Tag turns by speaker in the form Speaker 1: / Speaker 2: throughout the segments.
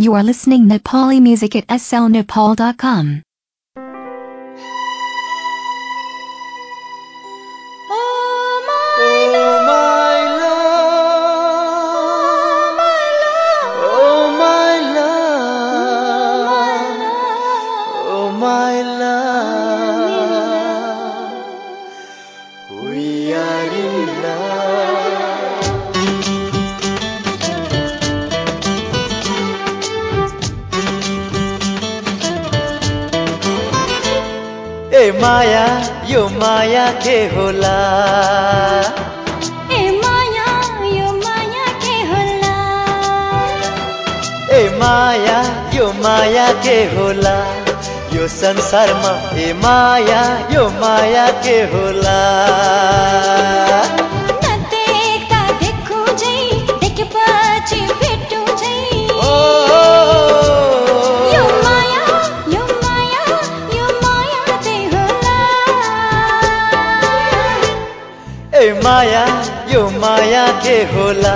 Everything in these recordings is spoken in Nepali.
Speaker 1: You are listening Nepali music at slnepal.com.
Speaker 2: Oh, my
Speaker 3: love. Oh, oh, माया यो माया के होला?
Speaker 2: ए माया यो माया के होला?
Speaker 3: ए माया यो माया के होला? यो संसारमा ए माया यो माया के होला?
Speaker 2: न देख्दा देखु झै देखेपछि
Speaker 3: ए माया यो माया के होला?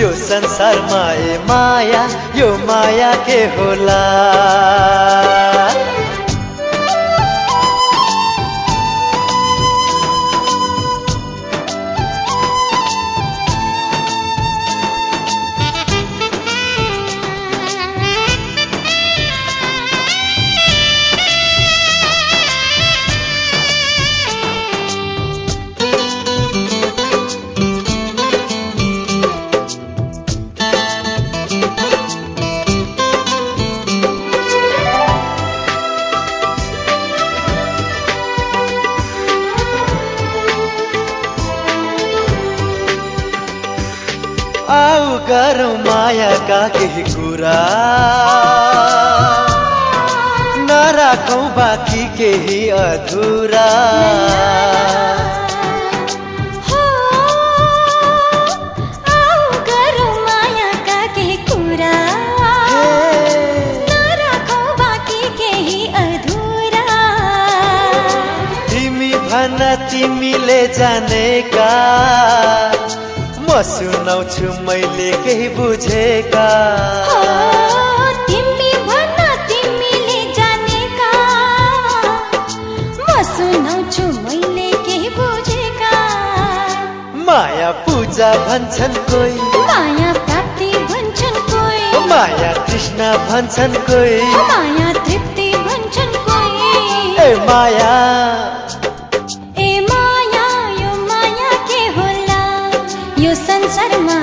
Speaker 3: यो संसारमा ए माया यो माया के होला? आऊ गरौँ मायाका केही कुरा। नराखौँ बाँकी केही अधुरा। तिमीले जानेका। म सुनाउँछु मैले केही बुझेका।
Speaker 2: तिमी भन तिमीले जानेका। म सुनाउँछु मैले केही बुझेका।
Speaker 3: माया पूजा भन्छन् कोही।
Speaker 2: माया प्राप्ति भन्छन् कोही।
Speaker 3: माया तृष्णा भन्छन् कोही।
Speaker 2: माया तृप्ति भन्छन् कोही।
Speaker 3: ए माया।
Speaker 2: यो संसारमा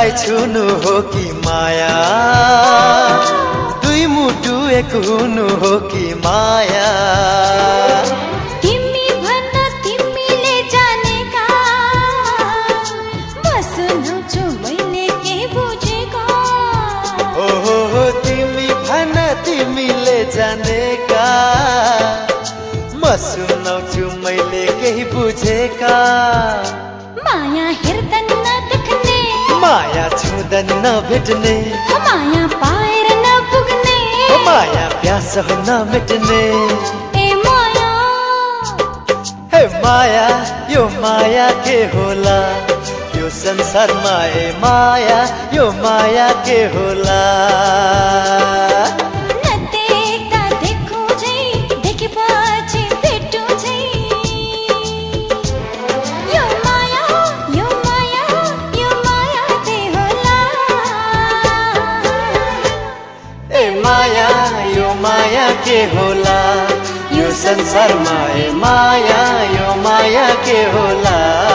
Speaker 2: मनलाई छुनु हो कि माया? दुई
Speaker 3: मुटु एक हुनु हो कि माया?
Speaker 2: तिमी तिमीले जानेका? मैले के बुझेका?
Speaker 3: हो तिमी भन तिमीले जानेका? म सुनाउँछु मैले केही बुझेका?
Speaker 2: माया हेर्दा नदेख्ने
Speaker 3: माया छुँदा नभेट्ने
Speaker 2: माया पाएर नपुग्ने
Speaker 3: माया प्यास नमेट्ने
Speaker 2: ए माया।
Speaker 3: हे माया यो माया के होला? यो संसारमा ए माया यो माया के होला?
Speaker 2: माया
Speaker 3: के होला। यो संसारमा माया यो माया के होला।